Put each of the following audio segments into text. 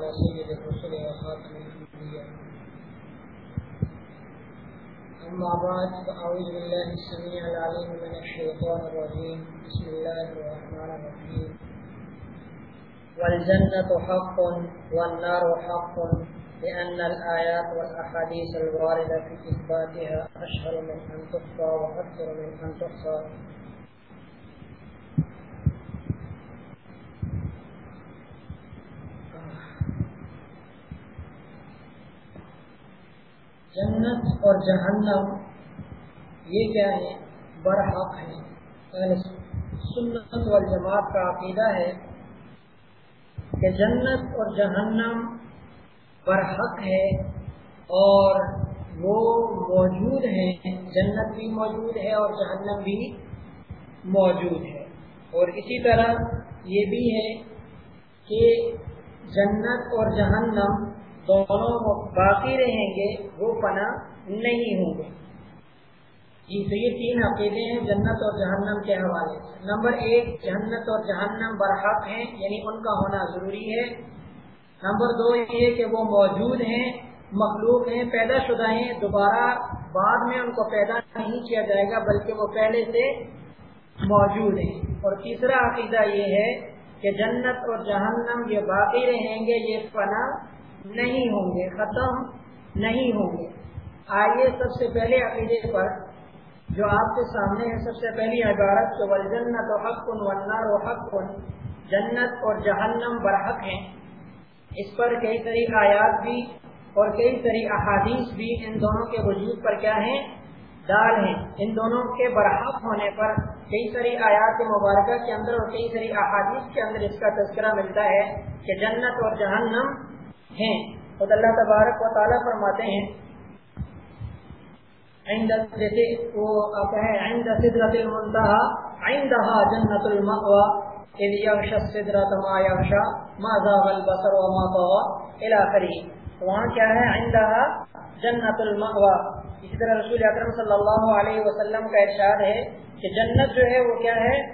سيد الرسل وخاتم الأنبياء أما بعد فأعوذ بالله السميع العليم من الشيطان الرجيم بسم الله الرحمن الرحيم والجنة حق والنار حق لأن الآيات والأحاديث الواردة في إثباتها أشهر من أن تخفى وأكثر من أن تحصى جنت اور جہنم، یہ کیا ہے؟ برحق ہے۔ سنت والجماعت کا عقیدہ ہے کہ جنت اور جہنم برحق ہے اور وہ موجود ہیں، جنت بھی موجود ہے اور جہنم بھی موجود ہے۔ اور اسی طرح یہ بھی ہے کہ جنت اور جہنم دونوں باقی رہیں گے، وہ پنا نہیں ہوں گے۔ جی تو یہ تین عقیدے ہیں جنت اور جہنم کے حوالے سے۔ نمبر ایک جنت اور جہنم برحق ہیں یعنی ان کا ہونا ضروری ہے۔ نمبر دو، یہ کہ وہ موجود ہیں، مخلوق ہیں، پیدا شدہ ہیں۔ دوبارہ بعد میں ان کو پیدا نہیں کیا جائے گا، بلکہ وہ پہلے سے موجود ہیں۔ اور تیسرا عقیدہ یہ ہے کہ جنت اور جہنم یہ باقی رہیں گے، یہ فنا نہیں ہوں گے، ختم نہیں ہوں گے۔ آئیے سب سے پہلے عقیدے پر، جو آپ کے سامنے ہے سب سے پہلی عبارت، تو جنت و حق و حق، جنت اور جہنم برحق ہیں۔ اس پر کئی ساری آیات بھی اور کئی ساری احادیث بھی ان دونوں کے وجود پر کیا ہیں؟ دال ہیں۔ ان دونوں کے برحق ہونے پر کئی ساری آیات مبارکہ کے اندر اور کئی ساری احادیث کے اندر اس کا تذکرہ ملتا ہے کہ جنت اور جہنم ہیں۔ خود اللہ تبارک و تعالیٰ فرماتے ہیں جیسے وہ کہیں عند المنتہا جنت اذ ما ما زاغ البصر وما طغى الى آخره وہاں کیا ہے؟ عندہا اسی طرح رسول اکرم صلی اللہ علیہ وسلم کا ارشاد ہے کہ جنت جو ہے وہ کیا ہے؟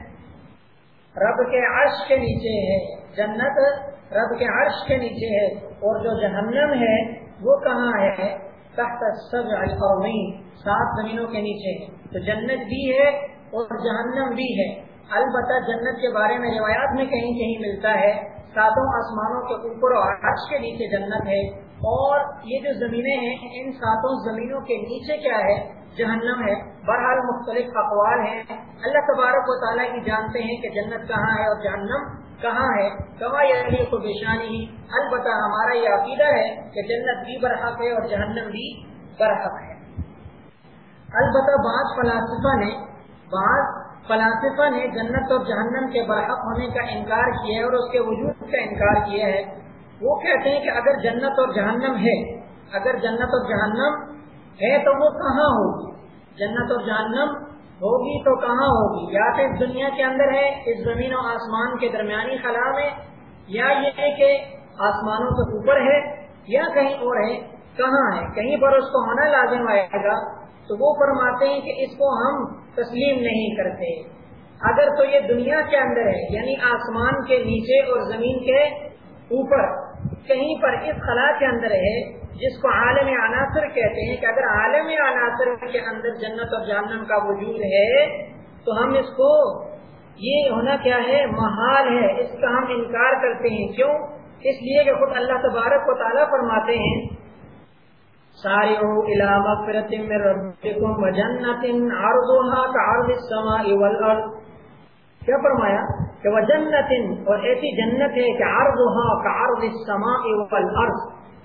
رب کے عرش کے نیچے ہے۔ جنت رب کے عرش کے نیچے ہے اور جو جہنم ہے، وہ کہاں ہے؟ تحت سبع القرمین سات زمینوں کے نیچے۔ ہے تو جنت بھی ہے اور جہنم بھی ہے۔ البتہ جنت کے بارے میں روایات میں کہیں کہیں ملتا ہے، ساتوں آسمانوں کے اوپر اور عرش کے نیچے جنت ہے۔ اور یہ جو زمینیں ہیں، ان ساتوں زمینوں کے نیچے کیا ہے؟ جہنم ہے۔ بہرحال مختلف اقوال ہیں۔ اللہ تبارک و تعالیٰ کی جانتے ہیں کہ جنت کہاں ہے اور جہنم کہاں ہے، کما یعنی کو بیشانی ہی البتہ ہمارا یہ عقیدہ ہے کہ جنت بھی برحق ہے اور جہنم بھی برحق ہے۔ البتہ بعض فلاسفہ نے، بعض فلاسفہ نے جنت اور جہنم کے برحق ہونے کا انکار کیا ہے اور اس کے وجود کا انکار کیا ہے۔ وہ کہتے ہیں کہ اگر جنت اور جہنم ہے، اگر جنت اور جہنم ہے تو وہ کہاں ہوگی جنت اور جہنم ہوگی تو کہاں ہوگی؟ یا تو اس دنیا کے اندر ہے، اس زمین و آسمان کے درمیانی خلا میں، یا یہ ہے کہ آسمانوں سے اوپر ہے، یا کہیں اور ہے، کہاں ہے؟ کہیں پر اس کو ہونا لازم آئے گا، تو وہ فرماتے ہیں کہ اس کو ہم تسلیم نہیں کرتے۔ اگر تو یہ دنیا کے اندر ہے یعنی آسمان کے نیچے اور زمین کے اوپر کہیں پر اس خلا کے اندر ہے، جس کو عالم عناصر کہتے ہیں کہ اگر عالم عناصر کے اندر جنت اور جہنم کا وجود ہے، تو ہم اس کو، یہ ہونا کیا ہے؟ محال ہے۔ اس کا ہم انکار کرتے ہیں۔ کیوں؟ اس لیے کہ خود اللہ تبارک کو تعالیٰ فرماتے ہیں کیا فرمایا؟ کہ وہ جنت اور ایسی جنت ہے کہ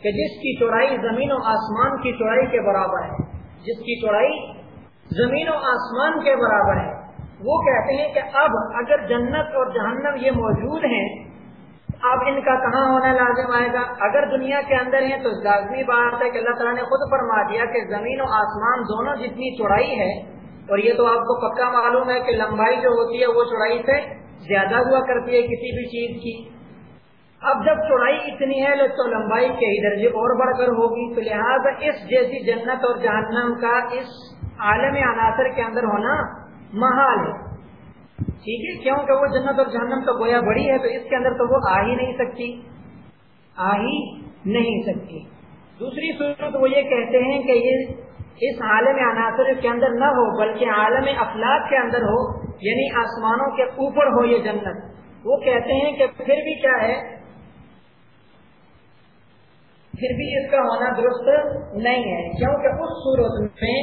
کہ جس کی چوڑائی زمین و آسمان کی چوڑائی کے برابر ہے۔ جس کی چوڑائی زمین و آسمان کے برابر ہے۔ وہ کہتے ہیں کہ اب اگر جنت اور جہنم یہ موجود ہیں، اب ان کا کہاں ہونا لازم آئے گا؟ اگر دنیا کے اندر ہیں تو لازمی بات ہے کہ اللہ تعالیٰ نے خود فرما دیا کہ زمین و آسمان دونوں جتنی چوڑائی ہے اور یہ تو آپ کو پکا معلوم ہے کہ لمبائی جو ہوتی ہے وہ چوڑائی سے زیادہ ہوا کرتی ہے کسی بھی چیز کی۔ اب جب چوڑائی اتنی ہے تو لمبائی کے ہی درجے اور بڑھ کر ہوگی۔ تو لہٰذا اس جیسی جنت اور جہنم کا اس عالم عناصر کے اندر ہونا محال ہے۔ ٹھیک ہے کیوں کہ وہ جنت اور جہنم تو گویا بڑی ہے، تو اس کے اندر تو وہ آ ہی نہیں سکتی۔ آ ہی نہیں سکتی۔ دوسری صورت وہ یہ کہتے ہیں کہ یہ اس عالم عناصر کے اندر نہ ہو، بلکہ عالم افلاق کے اندر ہو یعنی آسمانوں کے اوپر ہو یہ جنت۔ وہ کہتے ہیں کہ پھر بھی کیا ہے؟ پھر بھی اس کا ہونا درست نہیں ہے، کیونکہ اس صورت میں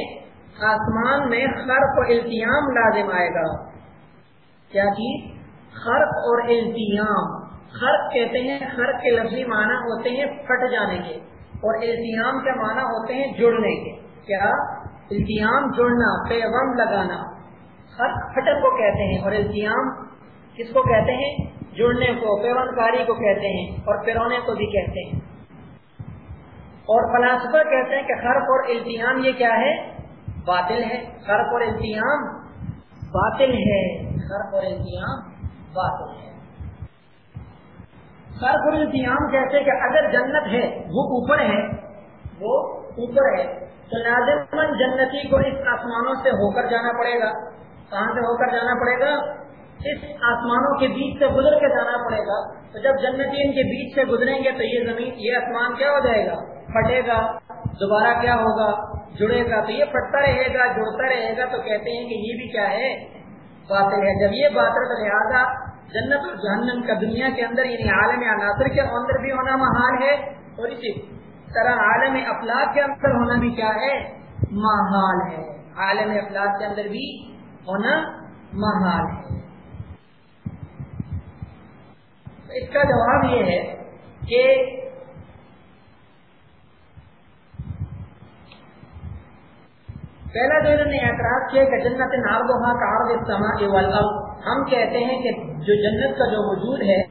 آسمان میں خرف و التیام لازم آئے گا۔ کیا کی خرف اور التیام۔ خرف کہتے ہیں خرف کے لفظی معنی ہوتے ہیں پھٹ جانے کے، اور التیام کے معنی ہوتے ہیں جڑنے کے۔ کیا؟ التیام جڑنا پیغم لگانا۔ خرف پھٹن کو کہتے ہیں اور التیام کس کو کہتے ہیں؟ جڑنے کو پیون کاری کو کہتے ہیں اور پیرونے کو بھی کہتے ہیں۔ اور فلاسفہ کہتے ہیں کہ خرف اور التیام یہ کیا ہے؟ باطل ہے۔ خرف اور التیام باطل ہے۔ خرف اور التیام باطل ہے۔ خرف اور التیام کہتے ہیں کہ اگر جنت ہے، وہ اوپر ہے، وہ اوپر ہے، تو لازمن جنتی کو اس آسمانوں سے ہو کر جانا پڑے گا۔ کہاں سے ہو کر جانا پڑے گا؟ اس آسمانوں کے بیچ سے گزر کے جانا پڑے گا۔ تو جب جنتی ان کے بیچ سے گزریں گے، تو یہ زمین، یہ آسمان کیا ہو جائے گا؟ پھٹے گا۔ دوبارہ کیا ہوگا؟ جڑے گا۔ تو یہ پھٹتا رہے گا، جڑتا رہے گا۔ تو کہتے ہیں کہ یہ بھی کیا ہے؟ باطل ہے۔ جب یہ باطل لہٰذا جنت اور جہنم کا دنیا کے اندر یعنی عالم عناصر کے اندر بھی ہونا محال ہے۔ اور اسی طرح عالم افلاق کے اندر ہونا بھی کیا ہے؟ محال ہے۔ عالم افلاق کے اندر بھی ہونا محال ہے۔ اس کا جواب یہ ہے کہ پہلا جو انہوں نے اعتراض کیا کہ جنت نارگوہا کا عرض السماء والارض، ہم کہتے ہیں کہ جو جنت کا جو وجود ہے،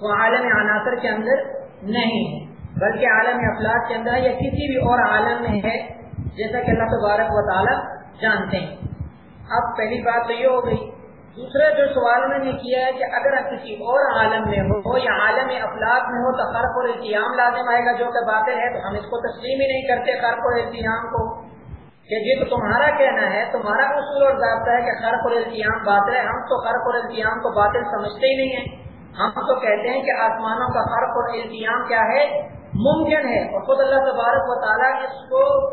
وہ عالم عناصر کے اندر نہیں ہے۔ بلکہ عالم افلاق کے اندر یا کسی بھی اور عالم میں ہے، جیسا کہ اللہ تبارک و تعالی جانتے ہیں۔ اب پہلی بات تو یہ ہو گئی۔ دوسرا جو سوال انہوں نے کیا ہے کہ اگر کسی اور عالم میں ہو یا عالم افلاق میں ہو تو خرف اور التیام لازم آئے گا، جو کہ باطل ہے، تو ہم اس کو تسلیم ہی نہیں کرتے خرف اور التیام کو۔ کہ یہ تو تمہارا کہنا ہے، تمہارا اصول اور ضابطہ ہے کہ خرف اور التیام باطل ہے۔ ہم تو خرف اور التیام کو باطل سمجھتے ہی نہیں ہیں۔ ہم تو کہتے ہیں کہ آسمانوں کا خرف اور التیام کیا ہے؟ ممکن ہے اور خود اللہ تبارک و تعالیٰ اس کو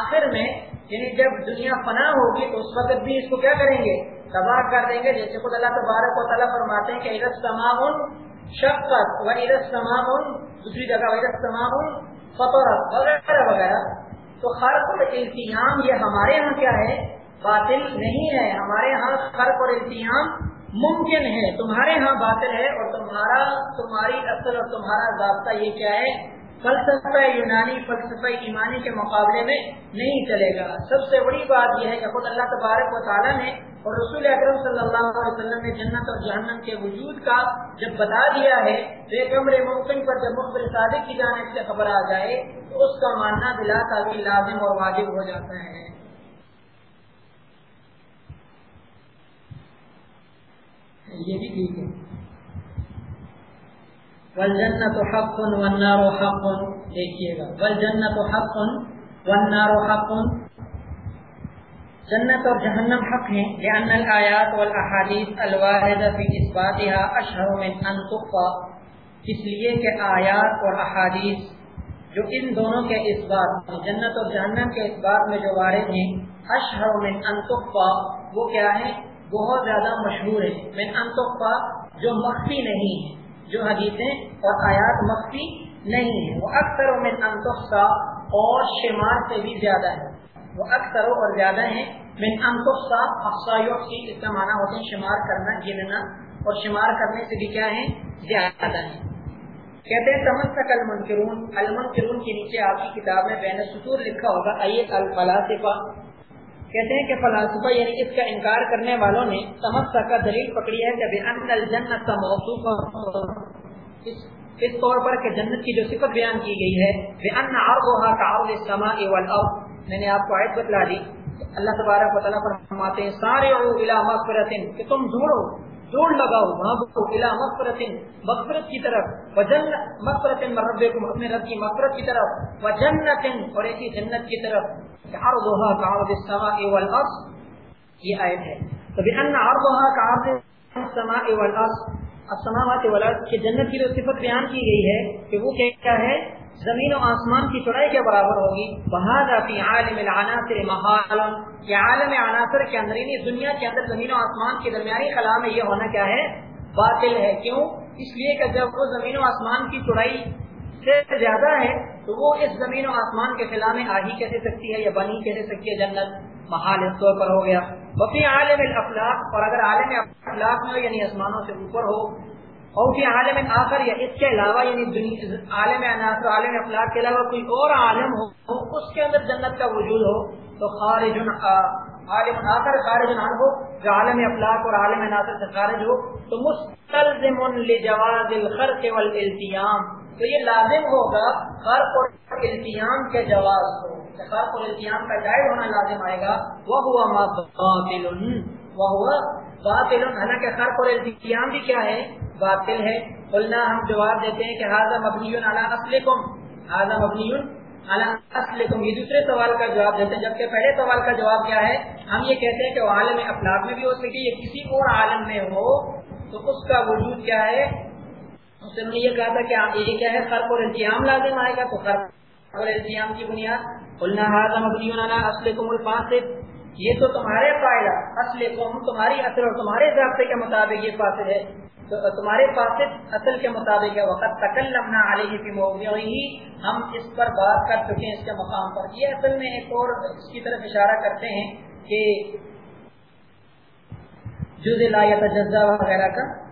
آخر میں یعنی جب دنیا فنا ہوگی تو اس وقت بھی اس کو کیا کریں گے؟ تباہ کر دیں گے۔ جیسے خود اللہ تبارک و تعالیٰ فرماتے ہیں کہ عرت تمام شفقت و عرت تمام دوسری جگہ عرت تمام فطورت وغیرہ وغیرہ۔ تو خرق اور التیام، یہ ہمارے یہاں کیا ہے؟ باطل نہیں ہے۔ ہمارے یہاں خرق اور التیام ممکن ہے۔ تمہارے یہاں باطل ہے اور تمہارا، تمہاری اصل اور تمہارا ضابطہ یہ کیا ہے؟ فلسفہ یونانی، فلسفہ ایمانی کے مقابلے میں نہیں چلے گا۔ سب سے بڑی بات یہ ہے کہ خود اللہ تبارک و تعالیٰ نے اور رسول اکرم صلی اللہ علیہ وسلم نے جنت اور جہنم کے وجود کا جب بتا دیا ہے تو ایک عمر ممکن پر جب مخبر صادق کی جانب سے خبر آ جائے تو اس کا ماننا بلا تعبیر لازم اور واجب ہو جاتا ہے۔ یہ بھی ٹھیک ہے۔ ول جنت حق والنار حق. دیکھیے گا. ول جنت حق والنار حق. جنت اور جہنم حق ہیں، لأن الآیات والاحادیث الواحدہ فی اثباتها اشہر من ان تقفا اس لیے کہ آیات اور احادیث جو ان دونوں کے اثبات جنت اور جہنم کے اثبات میں جو وارد ہیں اشہر من ان تقفا وہ کیا ہے بہت زیادہ مشہور ہے من ان تقفا جو مخفی نہیں ہے جو حدیثیں اور آیات مخفی نہیں ہیں۔ وہ اکثر من ان تقفا اور شمار سے بھی زیادہ ہے وہ اکثر اور زیادہ ہیں۔ من انفسا افسایوٹ کی اس کا معنی ہوتے ہیں شمار کرنا، گننا۔ اور شمار کرنے سے بھی کیا ہیں؟ زیادہ ہیں۔ کہتے ہیں، تمسک المنکرون۔ المنکرون کے نیچے آپ کی کتاب میں بین سطور لکھا ہوگا آئیے الفلاسفہ۔ کہتے ہیں کہ فلاسفہ یعنی اس کا انکار کرنے والوں نے تمسک کا دلیل پکڑی ہے کہ ان الجنت موصوف اس طور پر کہ جنت کی جو صفت بیان کی گئی ہے، بے ان عرضها كعرض السماء والارض۔ میں نے آپ کو آیت بتلا دی۔ اللہ تبارک و تعالیٰ پر فرماتے ہیں سارے مغفرت کہ تم دوڑو دوڑ لگاؤ بھاگو الى مغفرت مغفرت کی طرف وجن مغفرت مربکم اپنے رب کی مغفرت کی طرف وجنت اور ایسی جنت کی طرف۔ عرضها كعرض السماء والارض یہ آیت ہے. تو بان عرضها كعرض السماء والارض السماوات والارض کہ جنت کی جو صفت بیان کی گئی ہے کہ وہ کیا ہے؟ زمین و آسمان کی چڑھائی کے برابر ہوگی. بہذا فی عالم العناصر محال کہ عالم عناصر کے اندر یعنی دنیا کے اندر زمین و آسمان کے درمیانی خلا میں یہ ہونا کیا ہے؟ باطل ہے. کیوں؟ اس لیے کہ جب وہ زمین و آسمان کی چڑھائی سے زیادہ ہے، تو وہ اس زمین و آسمان کے خلا میں آ ہی کیسے سکتی ہے یا بنی کیسے سکتی ہے، جنت محال اس طور پر ہو گیا۔ وفی عالم الافلاق، اور اگر عالم افلاق میں یعنی آسمانوں سے اوپر ہو، اور فی عالم آخر، یا اس کے علاوہ یعنی عالم عناصر عالم افلاق کے علاوہ کوئی اور عالم ہو، اس کے اندر جنت کا وجود ہو، تو خارج عالم آخر، خارج نہ ہو، جو عالم افلاق اور عالم عناصر سے خارج ہو، تو مستلزم لجواز الخرق والالتیام۔ تو یہ لازم ہوگا خرق اور التیام کے جواز کو خرق اور التیام کا جائز ہونا لازم آئے گا۔ وہ ہوا ما باطل وہ ہوا باطل حالانکہ خرق اور التیام بھی کیا ہے؟ باطل ہے۔ قلنا ہم جواب دیتے ہیں کہ حاضر مبنی اسلکم حاضر مبنی اسلکم یہ دوسرے سوال کا جواب دیتے ہیں، جبکہ پہلے سوال کا جواب کیا ہے؟ ہم یہ کہتے ہیں کہ وہ عالم افلاق میں بھی ہو سکے یا کسی اور عالم میں ہو، تو اس کا وجود کیا ہے؟ اس نے یہ کہا تھا کہ یہ کیا ہے؟ فرق اور انتظام لازم آئے گا تو فرق اور انتظام کی بنیاد قلنا یہ تو تمہارے فائدہ اصل تمہاری اثر اور تمہارے ضابطے کے مطابق یہ فاصل ہے. تو تمہارے پاس اصل کے مطابق ہے. وقت تکلمنا علیہ کی موضوعی ہم اس پر بات کر چکے ہیں اس کے مقام پر. یہ اصل میں ایک اور اس کی طرف اشارہ کرتے ہیں کہ جز لا تجزا وغیرہ کا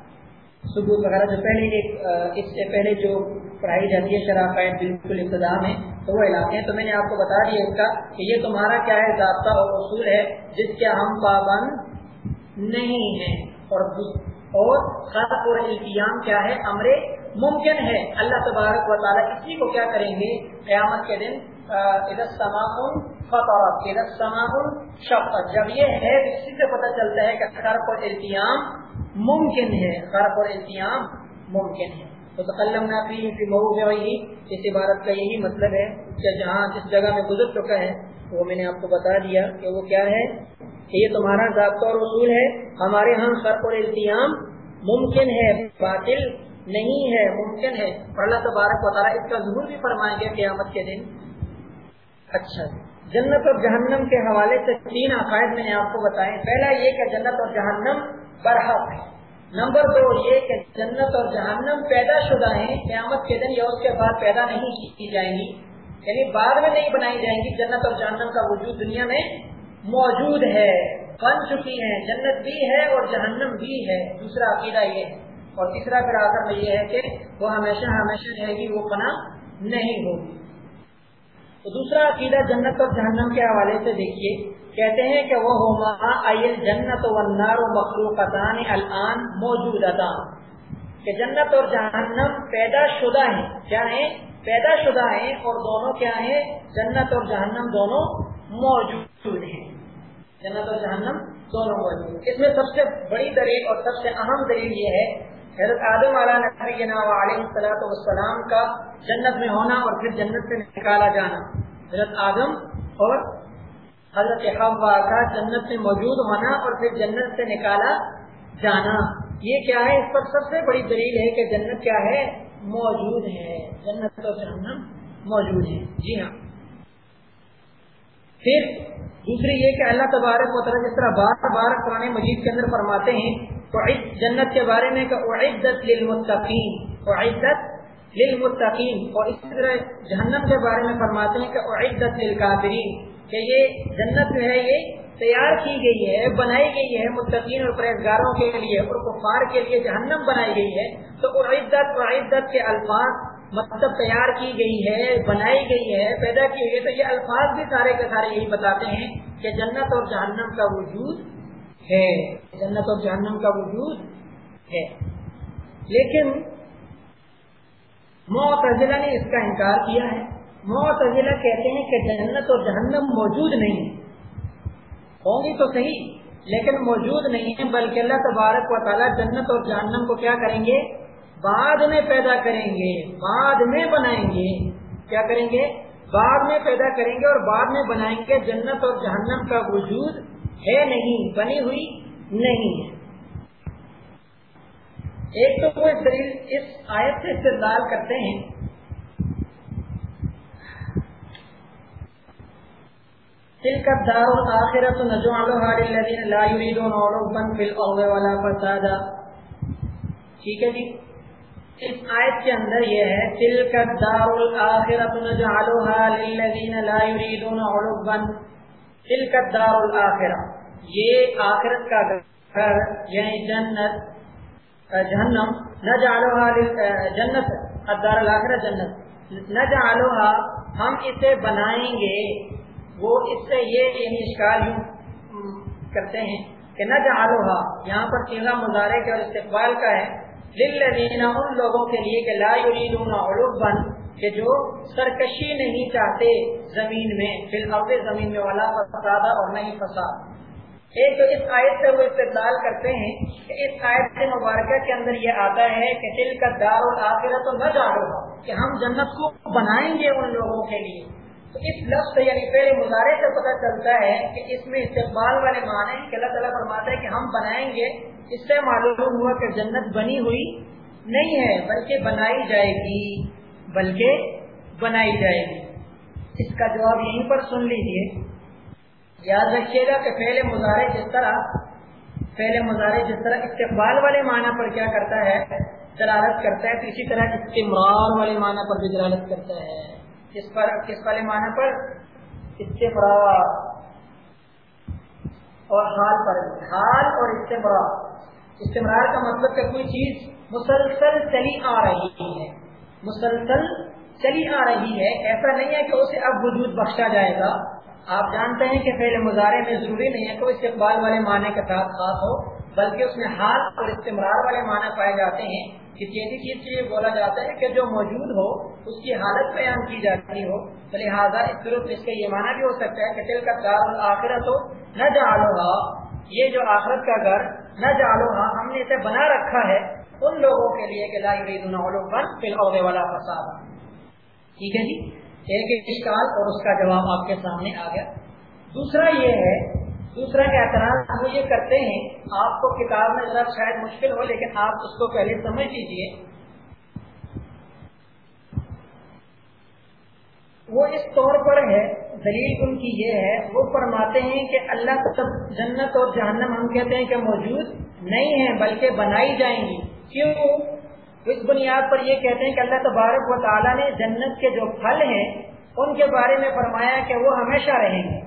ثبوت وغیرہ جو پہلے ایک اس سے پہلے جو پڑھائی جاتی ہے، شرح بالکل ابتدا میں، تو وہ علاقے ہیں۔ تو میں نے آپ کو بتا دیا اس کا کہ یہ تمہارا کیا ہے؟ ضابطہ اور اصول ہے جس کے ہم پابند نہیں ہیں۔ اور اور خط اور التیام کیا ہے؟ امر ممکن ہے۔ اللہ تبارک و تعالیٰ اسی کو کیا کریں گے؟ قیامت کے دن جب یہ ہے اسی سے پتہ چلتا ہے کہ خرف اور التیام ممکن ہے خرف اور التیام ممکن ہے۔ تو تکلم نافی مئو وہی اس عبارت کا یہی مطلب ہے کہ جہاں جس جگہ میں گزر چکا ہے، وہ میں نے آپ کو بتا دیا کہ وہ کیا ہے۔ کہ یہ تمہارا ضابطہ اور اصول ہے۔ ہمارے ہاں فرق اور التیام ممکن ہے، باطل نہیں ہے، ممکن ہے۔ اور اللہ تبارک و تعالیٰ اس کا ضرور بھی فرمائیں گے قیامت کے دن۔ اچھا جنت اور جہنم کے حوالے سے تین عقائد میں نے آپ کو بتائے۔ پہلا یہ کہ جنت اور جہنم برحق ہے۔ نمبر دو یہ کہ جنت اور جہنم پیدا شدہ ہیں، قیامت کے دن یا اس کے بعد پیدا نہیں کی جائیں گی۔ یعنی بعد میں نہیں بنائی جائیں گی، جنت اور جہنم کا وجود دنیا میں موجود ہے۔ بن چکی ہیں، جنت بھی ہے اور جہنم بھی ہے۔ دوسرا عقیدہ یہ ہے۔ اور تیسرا پھر آخر میں یہ ہے کہ وہ ہمیشہ ہمیشہ رہے گی، وہ پناہ نہیں ہوگی۔ تو دوسرا عقیدہ جنت اور جہنم کے حوالے سے دیکھیے، کہتے ہیں کہ وہ ہوما جنت و نار و مخلوق الان موجود کہ جنت اور جہنم پیدا شدہ ہیں۔ کیا ہیں؟ پیدا شدہ ہیں اور دونوں کیا ہیں؟ جنت اور جہنم دونوں موجود ہیں۔ جنت اور جہنم دونوں موجود اس میں سب سے بڑی دلیل اور سب سے اہم دلیل یہ ہے حضرت آدم علیہ السلام کا جنت میں ہونا اور پھر جنت سے نکالا جانا۔ حضرت آدم اور حضرت حوا کا جنت میں موجود ہونا اور پھر جنت سے نکالا جانا۔ یہ کیا ہے؟ اس پر سب سے بڑی دلیل ہے کہ جنت کیا ہے؟ موجود ہے۔ جنت اور جہنم موجود ہے جی ہاں۔ پھر دوسری یہ کہ اللہ تبارک و تعالیٰ جس طرح بار بار قرآن مجید کے اندر فرماتے ہیں تو جنت کے بارے میں کہ اعدت للمتقین اعدت للمتقین۔ اور اسی طرح جہنم کے بارے میں فرماتے ہیں کہ اعدت للکافرین، کہ یہ جنت جو ہے یہ تیار کی گئی ہے، بنائی گئی ہے متقین اور پرہزگاروں کے لیے اور کفار کے لیے جہنم بنائی گئی ہے۔ تو اعدت اعدت کے الفاظ مطلب تیار کی گئی ہے، بنائی گئی ہے، پیدا کی گئی تو یہ الفاظ بھی سارے کے سارے یہی بتاتے ہیں کہ جنت اور جہنم کا وجود ہے، جنت اور جہنم کا وجود ہے۔ لیکن معتزلہ نے اس کا انکار کیا ہے۔ معتزلہ کہتے ہیں کہ جنت اور جہنم موجود نہیں ہوں گی تو صحیح، لیکن موجود نہیں ہے بلکہ اللہ تبارک و تعالیٰ جنت اور جہنم کو کیا کریں گے؟ بعد میں پیدا کریں گے، بعد میں بنائیں گے۔ کیا کریں گے؟ بعد میں پیدا کریں گے اور بعد میں بنائیں گے۔ جنت اور جہنم کا وجود ہے نہیں، بنی ہوئی نہیں ہے۔ ایک تو وہ دلیل اس آیت سے استدلال کرتے ہیں۔ تلك الدار الآخرة نجعلها لا علوا ولا فسادا۔ ٹھیک ہے جی۔ اس آیت کے اندر یہ ہے تلك الدار الآخرة نجعلها لا علوا تلك الدار یہ آخرت کا گھر یعنی جنت، جہنم، نہ جنت الدار الاخرہ جنت، نہ ہم اسے بنائیں گے، وہ اس سے یہ یعنی اشکال یوں کرتے ہیں کہ نہ جالوہا یہاں پر چیزا مظاہرے کے اور استقبال کا ہے، للذین ان لوگوں کے لیے کہ لا یریدون علوبا کہ جو سرکشی نہیں چاہتے زمین میں، فی الارض زمین میں والا فسادہ اور نہیں فساد۔ ایک تو اس آیت سے وہ استقبال کرتے ہیں کہ اس آیت سے مبارکہ کے اندر یہ آتا ہے کہ دل کا دار الآخرہ تو نہ جاڑو کہ ہم جنت کو بنائیں گے ان لوگوں کے لیے۔ تو اس لفظ یعنی پہلے مظاہرے سے پتہ چلتا ہے کہ اس میں استقبال والے معنی کہ اللہ تعالیٰ فرماتا ہے کہ ہم بنائیں گے۔ اس سے معلوم ہوا کہ جنت بنی ہوئی نہیں ہے، بلکہ بنائی جائے گی۔ بلکہ بنائی جائے گی۔ اس کا جواب یہیں پر سن لیجیے یاد رکھیے گا کہ پہلے مظاہرے جس طرح پہلے مظاہرے جس طرح استقبال والے معنی پر کیا کرتا ہے؟ دلالت کرتا ہے، تو اسی طرح استمرار والے معنی پر بھی دلالت کرتا ہے۔ کس پر کس والے معنی پر؟ استمرار۔ اور حال پر حال اور استمرار۔ استمرار کا مطلب کہ کوئی چیز مسلسل چلی آ رہی ہے۔ مسلسل چلی آ رہی ہے۔ ایسا نہیں ہے کہ اسے اب وجود بخشا جائے گا۔ آپ جانتے ہیں کہ پہلے مظاہرے میں ضروری نہیں ہے کہ استقبال والے معنی کے ساتھ خاص ہو، بلکہ اس میں ہاتھ اور استمرار والے معنی پائے جاتے ہیں۔ کسی ایسی چیز کے لیے بولا جاتا ہے کہ جو موجود ہو، اس کی حالت بیان کی جاتی ہو۔ لہٰذا اس صرف اس کا یہ معنی بھی ہو سکتا ہے کہ دل کا دار آخرت ہو نہ جالو یہ جو آخرت کا گھر نہ جالو ہم نے اسے بنا رکھا ہے ان لوگوں کے لیے کہ لا فی والا فساد۔ ٹھیک ہے جی؟ ایک اشکال اور اس کا جواب آپ کے سامنے آ گیا۔ دوسرا یہ ہے، دوسرا اعتراض وہ یہ کرتے ہیں، آپ کو کتاب میں ذرا شاید مشکل ہو، لیکن آپ اس کو پہلے سمجھ لیجیے وہ اس طور پر ہے، دلیل ان کی یہ ہے، وہ فرماتے ہیں کہ اللہ سب جنت اور جہنم ہم کہتے ہیں کہ موجود نہیں ہے بلکہ بنائی جائیں گی۔ کیوں؟ اس بنیاد پر یہ کہتے ہیں کہ اللہ تبارک و تعالیٰ نے جنت کے جو پھل ہیں، ان کے بارے میں فرمایا کہ وہ ہمیشہ رہیں گے۔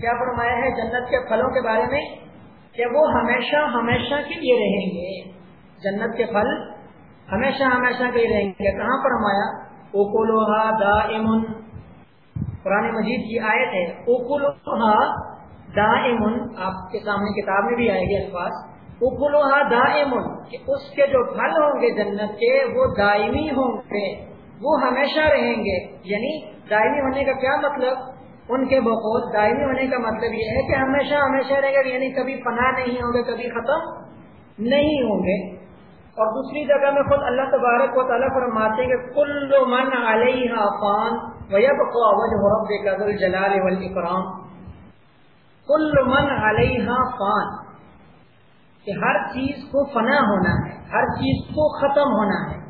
کیا فرمایا ہے جنت کے پھلوں کے بارے میں؟ کہ وہ ہمیشہ ہمیشہ کے لیے رہیں گے۔ جنت کے پھل ہمیشہ ہمیشہ کے لیے رہیں گے۔ کہاں فرمایا؟ اوکولوہا دا امن قرآن مجید کی آیت ہے اوکولوہا دا امن آپ کے سامنے کتاب میں بھی آئے گی الفاظ دائم، کہ اس کے جو پھل ہوں گے جنت کے، وہ دائمی ہوں گے، وہ ہمیشہ رہیں گے۔ یعنی دائمی ہونے کا کیا مطلب؟ ان کے بقول دائمی ہونے کا مطلب یہ ہے کہ ہمیشہ ہمیشہ رہیں گے یعنی کبھی پناہ نہیں ہوں گے، کبھی ختم نہیں ہوں گے۔ اور دوسری جگہ میں خود اللہ تبارک و تعالیٰ فرماتے ہیں کہ کل من علیہ فان ویبقى وجه ربك ذو الجلال والاکرام۔ کل من علیہ فان کہ ہر چیز کو فنا ہونا ہے، ہر چیز کو ختم ہونا ہے۔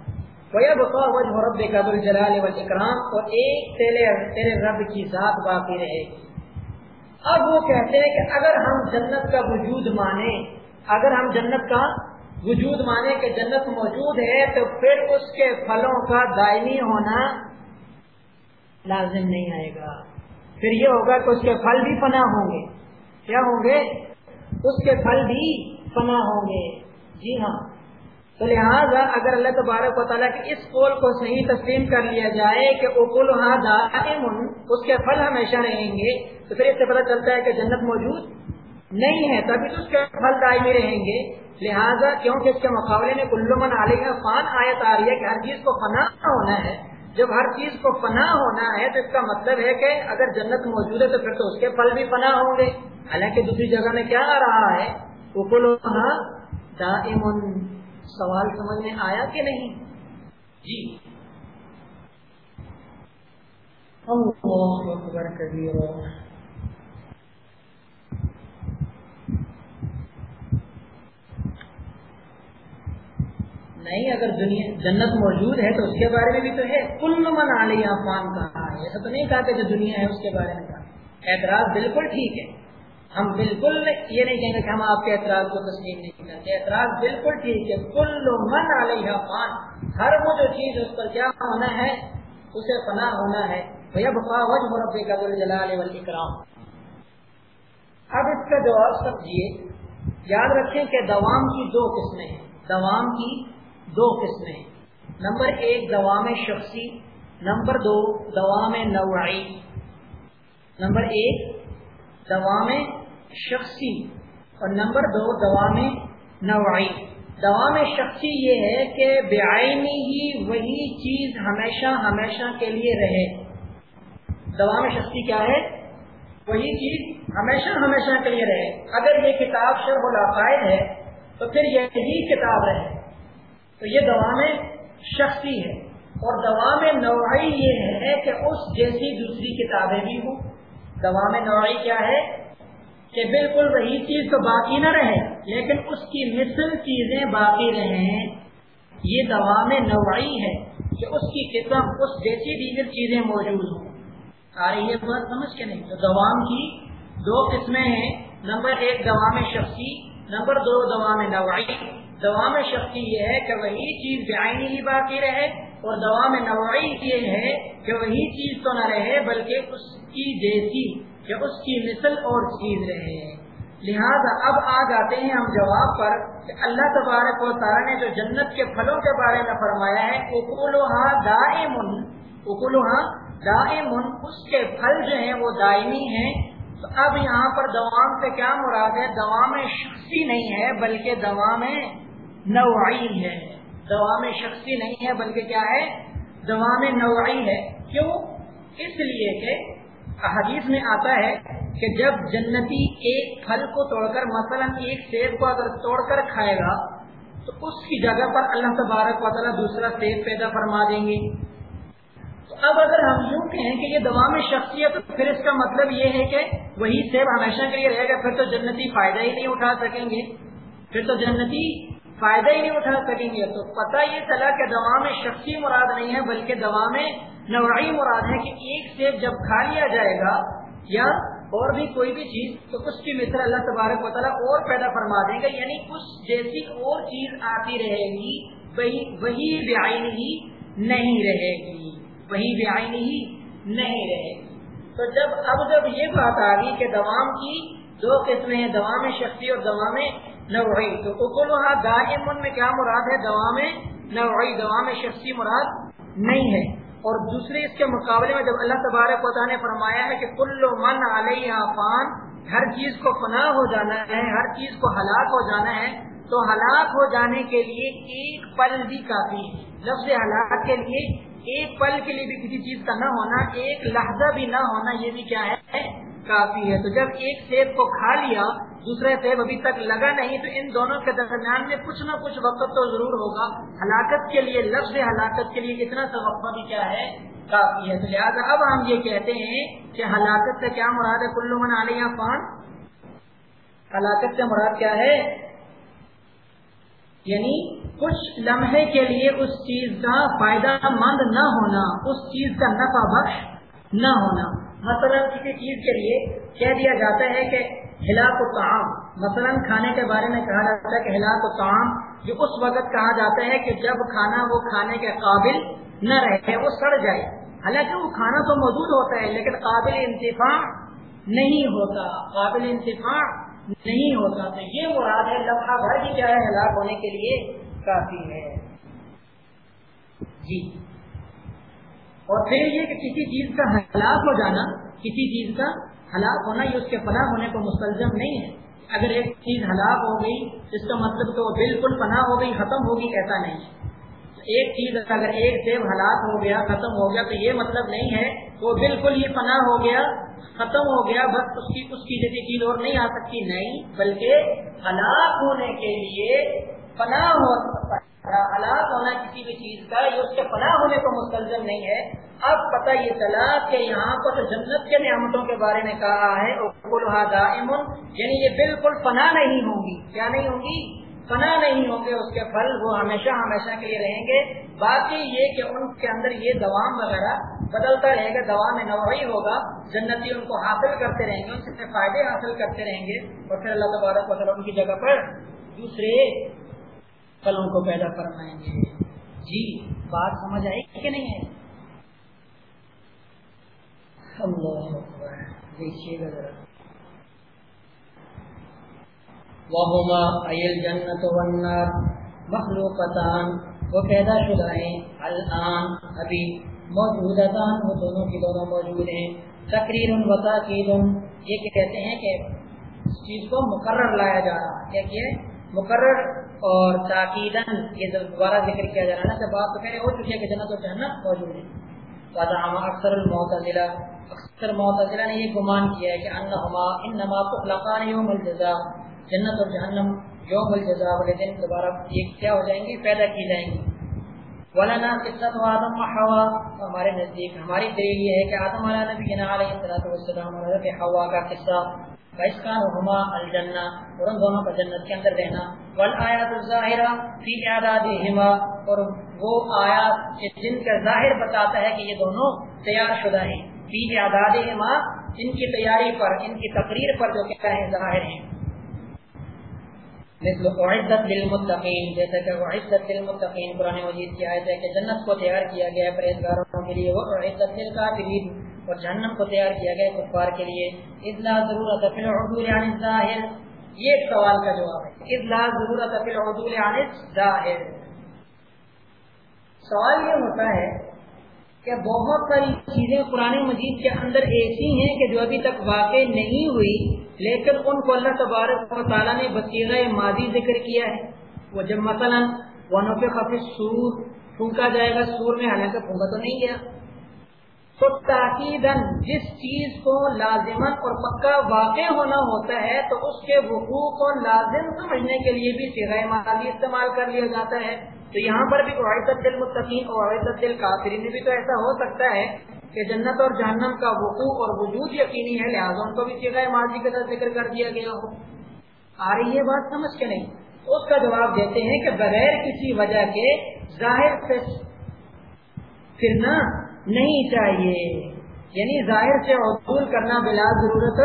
بقا وجہ رب جلال اکرام اور ایک تیرے تیرے رب کی ذات باقی رہے۔ گی اب وہ کہتے ہیں کہ اگر ہم جنت کا وجود مانے اگر ہم جنت کا وجود مانے کہ جنت موجود ہے، تو پھر اس کے پھلوں کا دائمی ہونا لازم نہیں آئے گا۔ پھر یہ ہوگا کہ اس کے پھل بھی فنا ہوں گے۔ کیا ہوں گے؟ اس کے پھل بھی فنا ہوں گے۔ جی ہاں۔ تو لہٰذا اگر اللہ تبارک و تعالیٰ کے اس قول کو صحیح تسلیم کر لیا جائے کہ اکول اس کے پھل ہمیشہ رہیں گے، تو پھر اس سے پتہ چلتا ہے کہ جنت موجود نہیں ہے، تبھی تو اس کے پھل دائمی رہیں گے۔ لہٰذا کیونکہ اس کے مقابلے میں کلو من علیہ فان آیت آ رہی ہے کہ ہر چیز کو فنا ہونا ہے۔ جب ہر چیز کو فنا ہونا ہے تو اس کا مطلب ہے کہ اگر جنت موجود ہے تو پھر تو اس کے پھل بھی فنا ہوں گے۔ حالانکہ دوسری جگہ میں کیا آ رہا ہے؟ دائم سوال سمجھ میں آیا کہ نہیں؟ جی۔ نہیں اگر دنیا جنت موجود ہے تو اس کے بارے میں بھی تو ہے۔ کل من علیہ فان کہا ہے۔ ایسا تو نہیں کہا کہ جو دنیا ہے اس کے بارے میں کہا۔ اعتراض بالکل ٹھیک ہے۔ ہم بالکل یہ نہیں کہیں گے کہ ہم آپ کے اعتراض کو تسلیم نہیں کرتے۔ اعتراض بالکل ٹھیک ہے۔ کل من علیہ فان ہر وہ جو چیز اس پر کیا ہونا ہے، اسے پناہ ہونا ہے۔ جلال اب اس کا جواب سمجھیے۔ یاد رکھیں کہ دوام کی دو قسمیں ہیں۔ دوام کی دو قسمیں ہیں۔ نمبر ایک، دوام شخصی۔ نمبر دو، دوام نوعی۔ نمبر ایک، دوام شخصی اور نمبر دو، دوام نوعی۔ دوام شخصی یہ ہے کہ بےآئینی ہی وہی چیز ہمیشہ ہمیشہ کے لیے رہے۔ دوام شخصی کیا ہے؟ وہی چیز ہمیشہ ہمیشہ کے لیے رہے۔ اگر یہ کتاب شرح العقائد ہے تو پھر یہی کتاب رہے۔ تو یہ دوام شخصی ہے۔ اور دوام نوعی یہ ہے کہ اس جیسی دوسری کتابیں بھی ہوں۔ دوام نوعی کیا ہے؟ کہ بالکل وہی چیز تو باقی نہ رہے، لیکن اس کی مثل چیزیں باقی رہیں۔ یہ دوام نوعی ہے کہ اس کی قسم، اس جیسی دیگر چیزیں موجود ہوں۔ آ رہی ہے بات سمجھ کے نہیں؟ تو دوام کی دو قسمیں ہیں۔ نمبر ایک دوام شخصی، نمبر دو دوام نوعی۔ دوام شخصی یہ ہے کہ وہی چیز بعینی ہی باقی رہے، اور دوام نوعی یہ ہے کہ وہی چیز تو نہ رہے، بلکہ اس کی جیسی کہ اس کی مثل اور چیز رہے ہیں لہذا اب آ جاتے ہیں ہم جواب پر کہ اللہ تبارک و تعالیٰ نے جو جنت کے پھلوں کے بارے میں فرمایا ہے اکولوہا دائمن اکولوہا دائمن اس کے پھل جو ہیں وہ دائمی ہیں۔ تو اب یہاں پر دوام سے کیا مراد ہے؟ دوام شخصی نہیں ہے، بلکہ دوام نوعی ہے۔ دوام شخصی نہیں ہے، بلکہ کیا ہے؟ دوام نوعی ہے۔ کیوں؟ اس لیے کہ حدیث میں آتا ہے کہ جب جنتی ایک پھل کو توڑ کر، مثلا ایک سیب کو اگر توڑ کر کھائے گا، تو اس کی جگہ پر اللہ تبارک و تعالیٰ دوسرا سیب پیدا فرما دیں گے۔ تو اب اگر ہم یوں کہیں کہ یہ دوا میں شخصیت تو پھر اس کا مطلب یہ ہے کہ وہی سیب ہمیشہ کے لیے رہے گا، پھر تو جنتی فائدہ ہی نہیں اٹھا سکیں گے۔ پھر تو جنتی فائدہ ہی نہیں اٹھا سکیں گے۔ تو پتہ یہ چلا کہ دوا میں شخصی مراد نہیں ہے، بلکہ دوا میں نوعی مراد ہے کہ ایک سیب جب کھا لیا جائے گا یا اور بھی کوئی بھی چیز، تو اس کی مثر اللہ تبارک و تعالیٰ اور پیدا فرما دے گا یعنی اس جیسی اور چیز آتی رہے گی، وہی وہی ہی نہیں رہے گی۔ وہی ہی نہیں رہے گی۔ تو جب، اب جب یہ بات آ گئی کہ دوام کی دو قسمیں ہیں، دوام شخصی اور دوام نوعی. تو اکل وہاں دائمن میں کیا مراد ہے؟ دوام نوعی، دوام شخصی مراد نہیں ہے. اور دوسرے اس کے مقابلے میں جب اللہ تبارک و تعالیٰ نے فرمایا ہے کہ کل من علیہ فان، ہر چیز کو فنا ہو جانا ہے، ہر چیز کو ہلاک ہو جانا ہے، تو ہلاک ہو جانے کے لیے ایک پل بھی کافی ہے. لفظ ہلاک کے لیے ایک پل کے لیے بھی کسی چیز کا نہ ہونا، ایک لہجہ بھی نہ ہونا، یہ بھی کیا ہے؟ کافی ہے. تو جب ایک سیب کو کھا لیا دوسرے سیب ابھی تک لگا نہیں، تو ان دونوں کے درمیان میں کچھ نہ کچھ وقت تو ضرور ہوگا۔ ہلاکت کے لیے، لفظ ہلاکت کے لیے اتنا سا وقفہ بھی کیا ہے؟ کافی ہے۔ تو لہٰذا اب ہم یہ کہتے ہیں کہ ہلاکت سے کیا مراد ہے؟ کلو من علیہ پان ہلاکت سے مراد کیا ہے؟ یعنی کچھ لمحے کے لیے اس چیز کا فائدہ مند نہ ہونا، اس چیز کا نفع بخش نہ ہونا۔ مثلا کسی چیز کے لیے کہہ دیا جاتا ہے کہ ہلاک و تعام مثلا کھانے کے بارے میں کہا جاتا ہے کہ ہلاک و تعام یہ اس وقت کہا جاتا ہے کہ جب کھانا وہ کھانے کے قابل نہ رہے، وہ سڑ جائے۔ حالانکہ وہ کھانا تو موجود ہوتا ہے، لیکن قابل انتفاع نہیں ہوتا۔ قابل انتفاع نہیں ہوتا۔ تو یہ مراد ہے لمحہ بھر بھی کیا ہے؟ ہلاک ہونے کے لیے کافی ہے۔ جی۔ اور پھر یہ کہ کسی چیز کا ہلاک ہو جانا، کسی چیز کا ہلاک ہونا یہ اس کے پناہ ہونے کو مستلزم نہیں ہے۔ اگر ایک چیز ہلاک ہو گئی، اس کا مطلب تو وہ بالکل پناہ ہو گئی، ختم ہوگی، ایسا نہیں ہے۔ ایک چیز اگر ایک سیب ہلاک ہو گیا، ختم ہو گیا، تو یہ مطلب نہیں ہے وہ بالکل ہی پناہ ہو گیا، ختم ہو گیا، بس اس کی اس کی جیسی چیز اور نہیں آ سکتی۔ نہیں، بلکہ ہلاک ہونے کے لیے پناہ ہو ہلاک ہونا کسی بھی چیز کا، یہ اس کے پناہ ہونے کو مستلزم نہیں ہے۔ اب پتہ یہ چلا کہ یہاں پر تو جنت کے نعمتوں کے بارے میں کہا ہے یعنی یہ بالکل پناہ نہیں ہوں گی۔ کیا نہیں ہوں گی؟ فنا نہیں ہوں گے، اس کے پھل وہ ہمیشہ ہمیشہ کے لیے رہیں گے۔ باقی یہ کہ ان کے اندر یہ دوام وغیرہ بدلتا رہے گا، دوام نوعی ہوگا۔ جنتی ان کو حاصل کرتے رہیں گے، ان سے فائدے حاصل کرتے رہیں گے۔ اور پھر اللہ تبارک و تعالیٰ ان کی جگہ پر دوسرے پھلوں کو پیدا فرمائیں گے۔ جی بات سمجھ آئی کہ نہیں ہے دیکھیے گا ذرا۔ وہما ایل جنت والنار مخلوقتان۔ وہ پیدا شدہ ہیں۔ الان ابھی موجودتان، وہ دونوں کی دونوں موجود ہیں۔ تقریر و تاکید یہ کہتے ہیں کہ اس چیز کو مقرر لایا جا رہا ہے۔ کیا کیا مقرر اور تاکیدن یہ دوبارہ ذکر کیا جا رہا ہے بات تو پہلے ہو چکی ہے کہ جنت و جنت موجود ہے اکثر المعتزلہ، اکثر معتزلہ نے یہ گمان کیا ہے کہ انہما انما تخلقان یوم الجزاء۔ جنت اور جہنم یوم الجزا والے دن دوبارہ یہ کیا ہو جائیں گی؟ پیدا کی جائیں گی۔ ولانا قصہ تو آدم و ہوا ہمارے نزدیک، ہماری دلیل یہ ہے کہ آدم علیہ نبی علیہ السلام اور حضرت ہوا کا قصہ فاسکان ہما الجنہ اور دونوں کا جنت کے اندر رہنا۔ والآیات الظاہرہ فی اعدادہما اور وہ آیات جن کا ظاہر بتاتا ہے کہ یہ دونوں تیار شدہ ہیں۔ فی اعدادہما ان کی تیاری پر، ان کی تقریر پر جو کہتا ہے، ظاہر ہیں۔ مثل اعدت للمتقین جیسا کہ اعدت للمتقین، قرآن مجید کی آیت ہے کہ جنت کو تیار کیا گیا ہے پرہیزگاروں کے لیے، وہ اعدت للکافرین، اور جہنم کو تیار کیا گیا ہے کفار کے لیے۔ اذ ضرورت فی العدول عن الظاہر یہ سوال کا جواب ہے۔ اذ ضرورت فی العدول عن الظاہر۔ سوال یہ ہوتا ہے کہ بہت ساری چیزیں قرآن مجید کے اندر ایسی ہیں کہ جو ابھی تک واقع نہیں ہوئی، لیکن ان کو اللہ تبارک و تعالیٰ نے بصیرہ ماضی ذکر کیا ہے۔ وہ جب مثلا ونوں کے خفی سور پھونکا جائے گا سور میں، حالانکہ پھونکا تو نہیں گیا۔ تو تاکید جس چیز کو لازمت اور پکا واقع ہونا ہوتا ہے تو اس کے وقوع کو لازم سمجھنے کے لیے بھی سیرۂ ماضی استعمال کر لیا جاتا ہے۔ تو یہاں پر بھی عیدت دل مستقیم اور عیدت دل کافرین بھی تو ایسا ہو سکتا ہے کہ جنت اور جہنم کا وقوع اور وجود یقینی ہے، لہٰذا ان کو بھی سیکھا ماضی کے ذکر کر دیا گیا ہو۔ آ رہی ہے بات سمجھ کے نہیں؟ اس کا جواب دیتے ہیں کہ بغیر کسی وجہ کے ظاہر سے پھرنا نہیں چاہیے۔ یعنی ظاہر سے عبول کرنا بلا ضرورت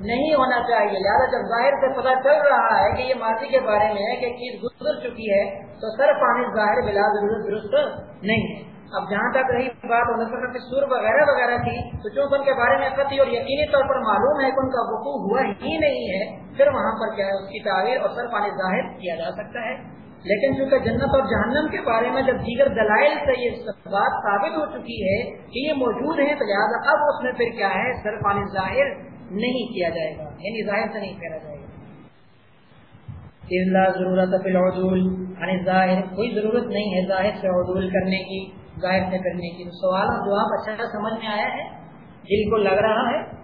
نہیں ہونا چاہیے۔ لہٰذا جب ظاہر سے پتہ چل رہا ہے کہ یہ ماضی کے بارے میں ہے کہ چیز گزر چکی ہے، تو سر پانی ظاہر بلا ضرورت درست نہیں۔ ہے اب جہاں تک رہی بات سور وغیرہ وغیرہ تھی، تو چونکہ ان کے بارے میں قطعی اور یقینی طور پر معلوم ہے کہ ان کا وقوع ہوا ہی نہیں ہے، پھر وہاں پر کیا ہے؟ اس کی تعویر اور سر پانی ظاہر کیا جا سکتا ہے۔ لیکن چونکہ جنت اور جہنم کے بارے میں جب دیگر دلائل سے یہ بات ثابت ہو چکی ہے کہ یہ موجود ہے تو لہٰذا اب اس میں پھر کیا ہے؟ سر پانی ظاہر نہیں کیا جائے گا یعنی ظاہر سے نہیں پھیلا جائے گا۔ ضرورت یعنی ظاہر، کوئی ضرورت نہیں ہے ظاہر سے عدول کرنے کی، ظاہر سے کرنے کی۔ سوال اور جواب اچھا سمجھ میں آیا ہے؟ دل کو لگ رہا ہے۔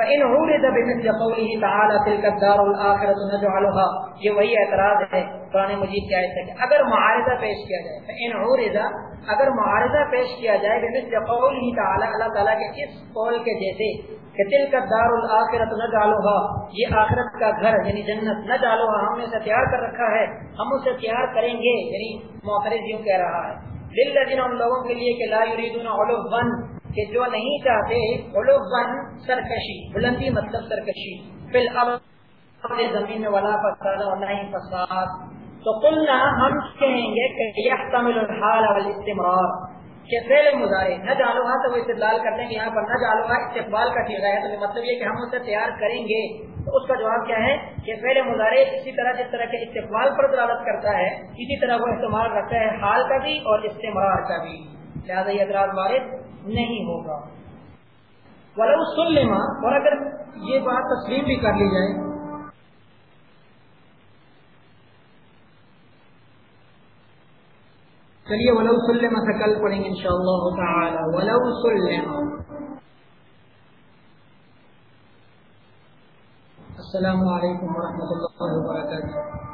فَإِنْ عُورِدَ بِمِثْلِ قَوْلِهِ تَعَالَى تِلْكَ الدَّارُ الْآخِرَةُ نَجْعَلُهَا، یہ وہی اعتراض ہے قرآن مجید کی آیت ہے اگر معارضہ پیش کیا جائے، فَإِنْ عُورِدَ اگر معارضہ پیش کیا جائے بِمِثْلِ قَوْلِهِ تَعَالَى، اللہ تعالیٰ کے اس قول کے جیسے کہ تلک الدار الآخرة نجعلها، یہ آخرت کا گھر یعنی جنت نجعلها، ہم نے اسے تیار کر رکھا ہے، ہم اسے تیار کریں گے یعنی معترض یوں کہہ رہا ہے۔ دل ان لوگوں کے لیے کہ لا یریدون علو کہ جو نہیں چاہتے سرکشی، بلندی مطلب سرکشی۔ فی الارض زمین میں ولا فساد اور نہیں فساد۔ تو قلنا ہم کہیں گے کہ یحتمل الحال والاستمرار، کہ فعل مضارع، نہ جالو ہاں تو وہ استدلال کرتے ہیں یہاں پر، نہ جالو ہاں استقبال کا ٹھیک ہے، تو مطلب یہ کہ ہم اسے تیار کریں گے۔ تو اس کا جواب کیا ہے؟ کہ فعل مظاہرے اسی طرح جس طرح کے استقبال پر دلالت کرتا ہے، اسی طرح وہ استعمال رکھتا ہے حال کا بھی اور استعمال کا بھی۔ لہٰذا یہ اعتراض وارد نہیں ہوگا۔ ولو سلما اور اگر یہ بات تسلیم بھی کر لی جائے۔ چلیے، ولو سلما سے کل پڑھیں گے ان شاء اللہ ولو سلما السلام علیکم ورحمۃ اللہ وبرکاتہ۔